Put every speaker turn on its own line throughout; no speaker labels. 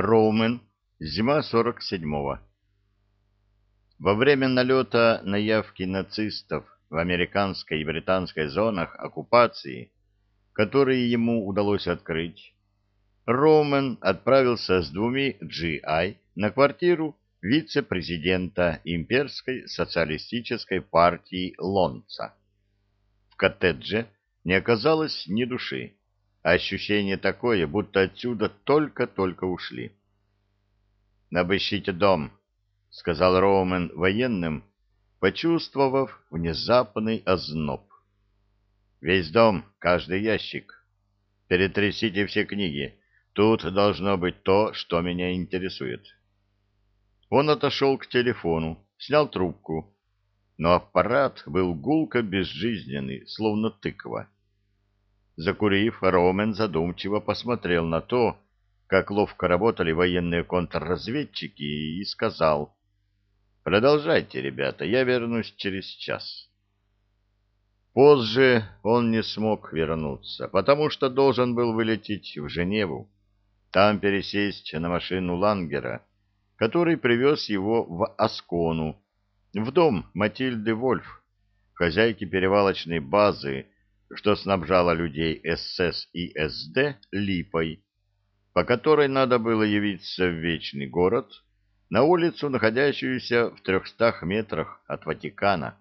Роумен, зима 47-го. Во время налета на явки нацистов в американской и британской зонах оккупации, которые ему удалось открыть, Роумен отправился с двумя GI на квартиру вице-президента имперской социалистической партии Лонца. В коттедже не оказалось ни души. Ощущение такое, будто отсюда только-только ушли. «Обыщите дом», — сказал Роумен военным, почувствовав внезапный озноб. «Весь дом, каждый ящик. Перетрясите все книги. Тут должно быть то, что меня интересует». Он отошел к телефону, снял трубку, но аппарат был гулко безжизненный, словно тыква. Закурив, Ромен задумчиво посмотрел на то, как ловко работали военные контрразведчики, и сказал, «Продолжайте, ребята, я вернусь через час». Позже он не смог вернуться, потому что должен был вылететь в Женеву, там пересесть на машину Лангера, который привез его в Аскону, в дом Матильды Вольф, хозяйки перевалочной базы, что снабжала людей СС и СД липой, по которой надо было явиться в Вечный город, на улицу, находящуюся в трехстах метрах от Ватикана.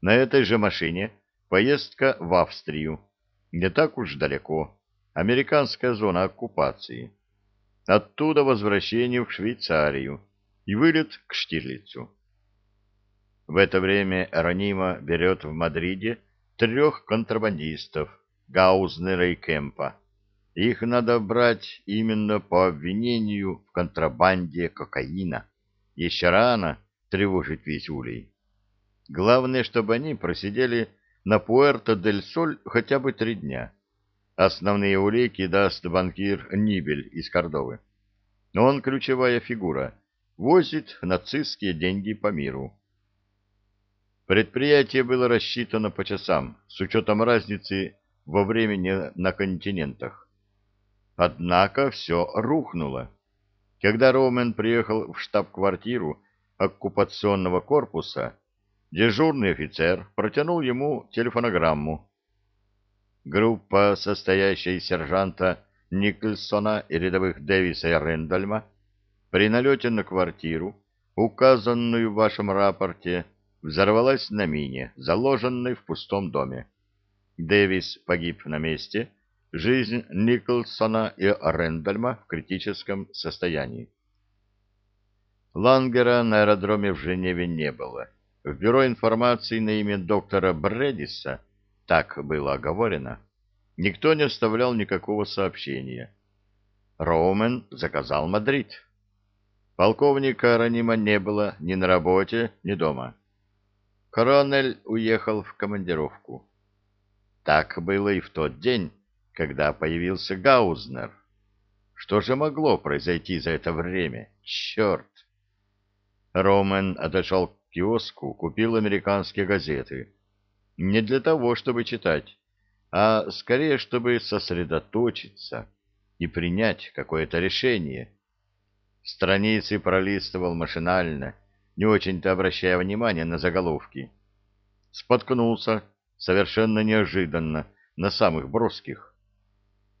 На этой же машине поездка в Австрию, не так уж далеко, американская зона оккупации. Оттуда возвращение в Швейцарию и вылет к Штирлицу. В это время Ронима берет в Мадриде трех контрабандистов Гаузнера и Кемпа. Их надо брать именно по обвинению в контрабанде кокаина. Еще рано тревожить весь улей. Главное, чтобы они просидели на Пуэрто-дель-Соль хотя бы три дня. Основные улики даст банкир Нибель из Кордовы. Он ключевая фигура, возит нацистские деньги по миру. Предприятие было рассчитано по часам, с учетом разницы во времени на континентах. Однако все рухнуло. Когда Ромен приехал в штаб-квартиру оккупационного корпуса, дежурный офицер протянул ему телефонограмму. Группа, состоящая из сержанта Никольсона и рядовых Дэвиса и Рэндальма, при налете на квартиру, указанную в вашем рапорте, взорвалась на мине, заложенной в пустом доме. Дэвис погиб на месте, жизнь Николсона и Рэндальма в критическом состоянии. Лангера на аэродроме в Женеве не было. В бюро информации на имя доктора Бредиса, так было оговорено, никто не оставлял никакого сообщения. Роумен заказал Мадрид. Полковника Ранима не было ни на работе, ни дома. Коронель уехал в командировку. Так было и в тот день, когда появился Гаузнер. Что же могло произойти за это время? Черт! Ромен отошел к киоску, купил американские газеты. Не для того, чтобы читать, а скорее, чтобы сосредоточиться и принять какое-то решение. Страницы пролистывал машинально, не очень-то обращая внимания на заголовки. Споткнулся совершенно неожиданно на самых броских.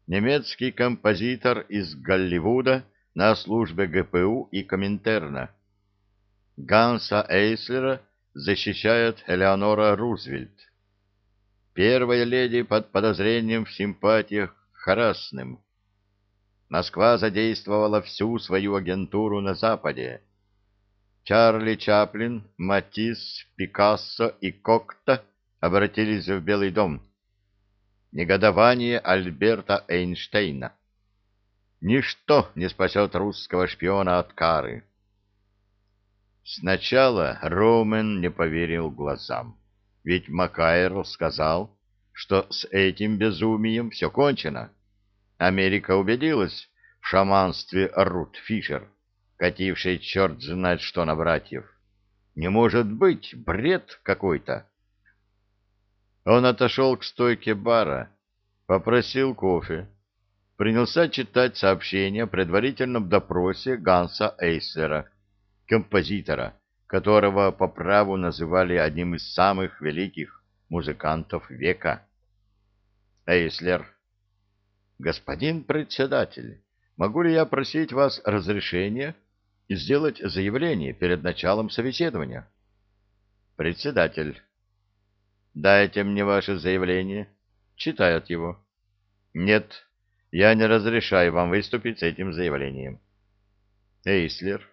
Немецкий композитор из Голливуда на службе ГПУ и Коминтерна. Ганса Эйслера защищает Элеонора Рузвельт. Первая леди под подозрением в симпатиях Харасным. Москва задействовала всю свою агентуру на Западе Чарли Чаплин, Матисс, Пикассо и Кокта обратились в Белый дом. Негодование Альберта Эйнштейна. Ничто не спасет русского шпиона от кары. Сначала Роумен не поверил глазам, ведь Макайр сказал, что с этим безумием все кончено. Америка убедилась в шаманстве Рут Фишер кативший черт знает что на братьев. Не может быть, бред какой-то. Он отошел к стойке бара, попросил кофе, принялся читать сообщение о предварительном допросе Ганса Эйслера, композитора, которого по праву называли одним из самых великих музыкантов века. Эйслер. Господин председатель, могу ли я просить вас разрешения сделать заявление перед началом собеседования? Председатель. Дайте мне ваше заявление. Читают его. Нет, я не разрешаю вам выступить с этим заявлением. Эйслер.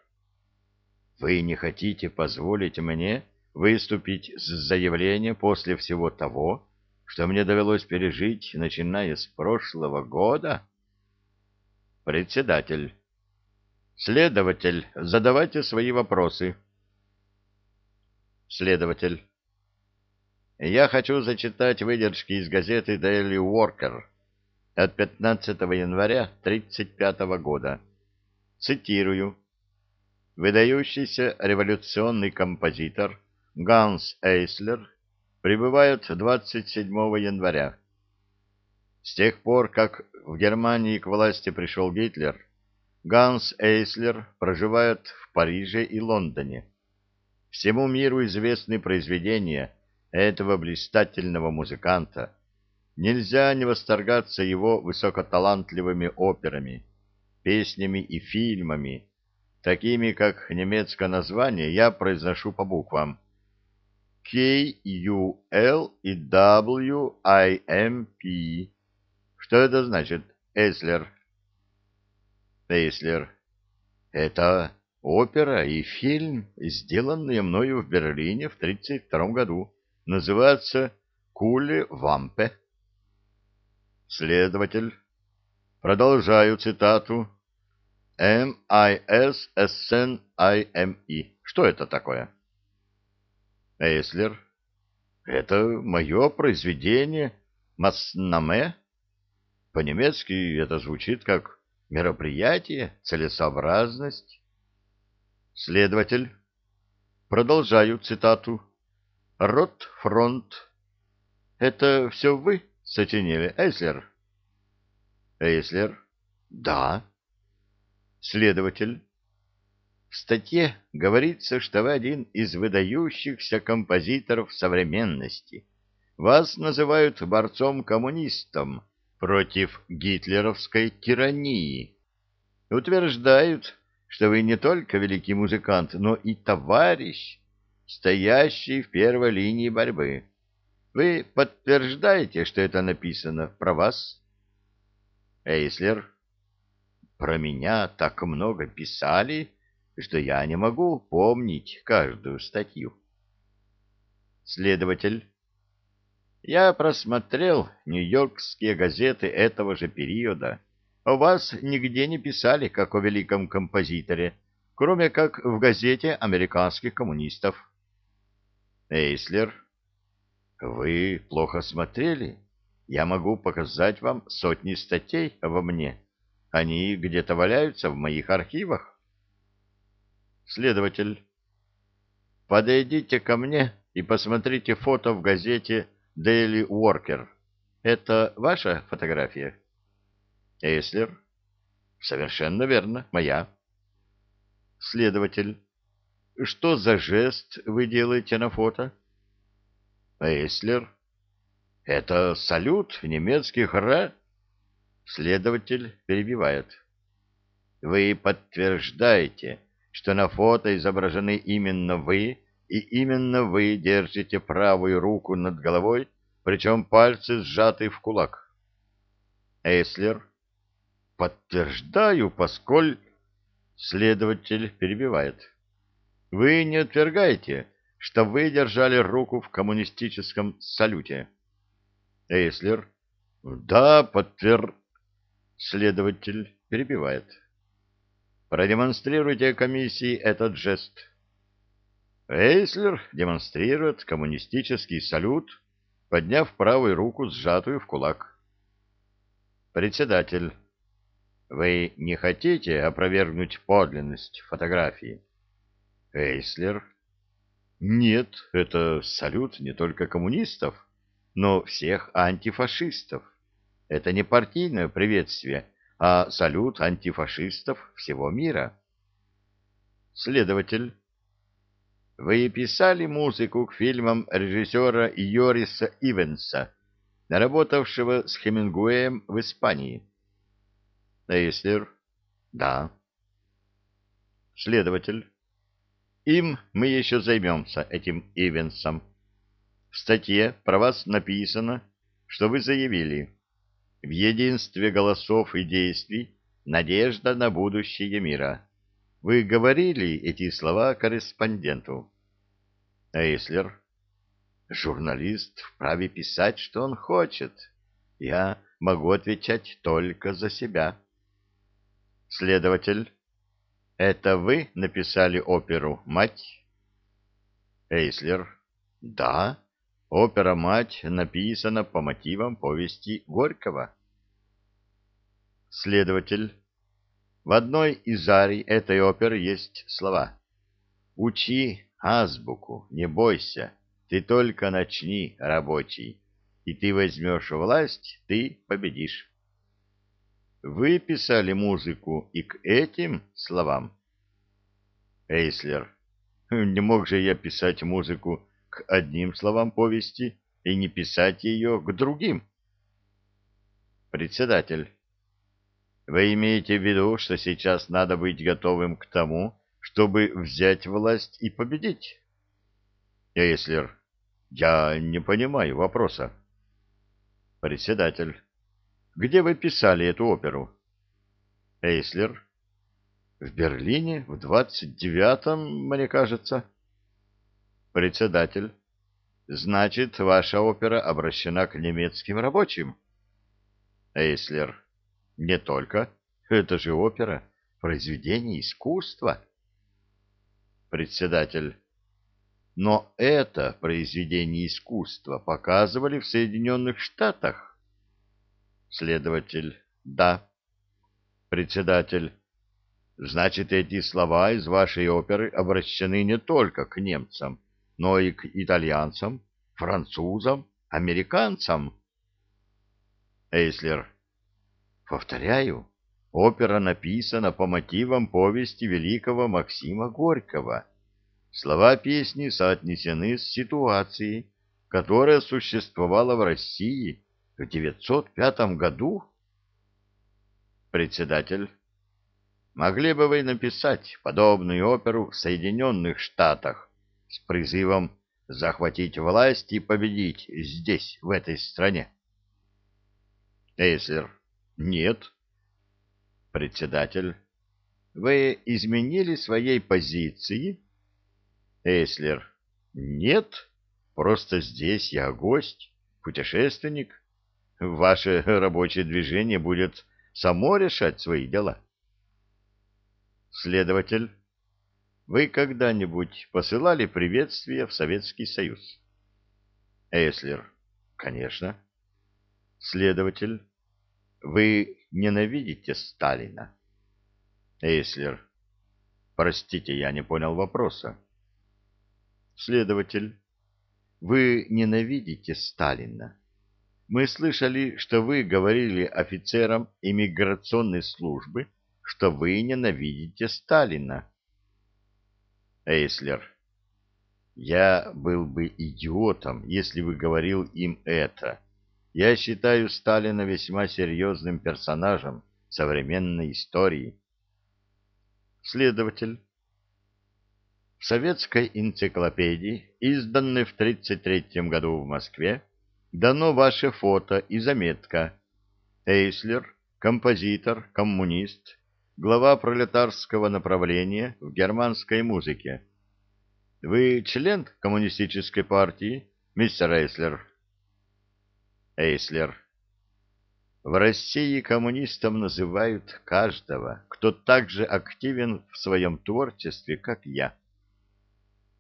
Вы не хотите позволить мне выступить с заявлением после всего того, что мне довелось пережить, начиная с прошлого года? Председатель. Следователь, задавайте свои вопросы. Следователь. Я хочу зачитать выдержки из газеты Daily Worker от 15 января 1935 года. Цитирую. Выдающийся революционный композитор Ганс Эйслер прибывает 27 января. С тех пор, как в Германии к власти пришел Гитлер, Ганс Эйслер проживает в Париже и Лондоне. Всему миру известны произведения этого блистательного музыканта. Нельзя не восторгаться его высокоталантливыми операми, песнями и фильмами, такими как немецкое название я произношу по буквам K, U, L и W, I, M, P. Что это значит, Эслер? Эслер. Это опера и фильм, сделанные мною в Берлине в 1932 году. Называется «Куле Вампе». Следователь. Продолжаю цитату. M-I-S-S-N-I-M-E. Что это такое? Эслер. Это мое произведение «Маснаме». По-немецки это звучит как «мероприятие», «целесообразность». Следователь. Продолжаю цитату. «Рот, фронт». Это все вы сочинили, Эслер? Эслер. Да. Следователь. В статье говорится, что вы один из выдающихся композиторов современности. Вас называют борцом-коммунистом против гитлеровской тирании. Утверждают, что вы не только великий музыкант, но и товарищ, стоящий в первой линии борьбы. Вы подтверждаете, что это написано про вас? Эйслер. Про меня так много писали, что я не могу помнить каждую статью. Следователь. Я просмотрел нью-йоркские газеты этого же периода. О вас нигде не писали, как о великом композиторе, кроме как в газете американских коммунистов. Эйслер. Вы плохо смотрели? Я могу показать вам сотни статей обо мне. Они где-то валяются в моих архивах. Следователь. Подойдите ко мне и посмотрите фото в газете Daily Worker. Это ваша фотография? Эслер. Совершенно верно, моя. Следователь. Что за жест вы делаете на фото? Эслер. Это салют немецких ра... Следователь перебивает. Вы подтверждаете, что на фото изображены именно вы, и именно вы держите правую руку над головой, причем пальцы сжаты в кулак. Эслер. Подтверждаю, поскольку... Следователь перебивает. Вы не отвергаете, что вы держали руку в коммунистическом салюте? Эйслер. Да, подтвер... Следователь перебивает. Продемонстрируйте комиссии этот жест. Эйслер демонстрирует коммунистический салют, подняв правую руку, сжатую в кулак. Председатель. Вы не хотите опровергнуть подлинность фотографии? Эйслер. Нет, это салют не только коммунистов, но всех антифашистов. это не партийное приветствие, а салют антифашистов всего мира. Следователь. Вы писали музыку к фильмам режиссера Йориса Ивенса, работавшего с Хемингуэем в Испании? Эйслер. Да. Следователь. Им мы еще займемся, этим Ивенсом. В статье про вас написано, что вы заявили «В единстве голосов и действий надежда на будущее мира». Вы говорили эти слова корреспонденту? Эйслер. Журналист вправе писать, что он хочет. Я могу отвечать только за себя. Следователь. Это вы написали оперу «Мать»? Эйслер. Да, опера «Мать» написана по мотивам повести Горького. Следователь. В одной из арий этой оперы есть слова «Учи азбуку, не бойся, ты только начни, рабочий, и ты возьмешь власть, ты победишь». Вы писали музыку и к этим словам? Эйслер. Не мог же я писать музыку к одним словам повести и не писать ее к другим? Председатель. Вы имеете в виду, что сейчас надо быть готовым к тому, чтобы взять власть и победить? Эйслер. Я не понимаю вопроса. Председатель. Где вы писали эту оперу? Эйслер. В Берлине в двадцать девятом, мне кажется. Председатель. Значит, ваша опера обращена к немецким рабочим? Эйслер. Не только. Это же опера, произведение искусства. Председатель. Но это произведение искусства показывали в Соединенных Штатах. Следователь. Да. Председатель. Значит, эти слова из вашей оперы обращены не только к немцам, но и к итальянцам, французам, американцам. Эйслер. Повторяю, опера написана по мотивам повести великого Максима Горького. Слова песни соотнесены с ситуацией, которая существовала в России в 905 году. Председатель. Могли бы вы написать подобную оперу в Соединенных Штатах с призывом захватить власть и победить здесь, в этой стране? Эйслер. Нет. Председатель. Вы изменили своей позиции? Эйслер. Нет. Просто здесь я гость, путешественник. Ваше рабочее движение будет само решать свои дела. Следователь. Вы когда-нибудь посылали приветствие в Советский Союз? Эйслер. Конечно. Следователь. Вы ненавидите Сталина? Эйслер. Простите, я не понял вопроса. Следователь. Вы ненавидите Сталина? Мы слышали, что вы говорили офицерам иммиграционной службы, что вы ненавидите Сталина. Эйслер. Я был бы идиотом, если бы говорил им это. Я считаю Сталина весьма серьезным персонажем современной истории. Следователь. В советской энциклопедии, изданной в 1933 году в Москве, дано ваше фото и заметка. Эйслер, композитор, коммунист, глава пролетарского направления в германской музыке. Вы член коммунистической партии, мистер Эйслер? Эйслер. В России коммунистом называют каждого, кто так же активен в своем творчестве, как я.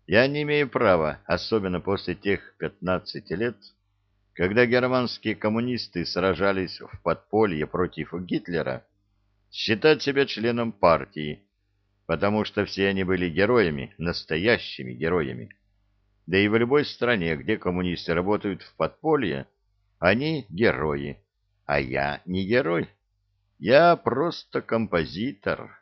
Я не имею права, особенно после тех 15 лет, когда германские коммунисты сражались в подполье против Гитлера, считать себя членом партии, потому что все они были героями, настоящими героями. Да и в любой стране, где коммунисты работают в подполье, они герои, А я не герой. Я просто композитор.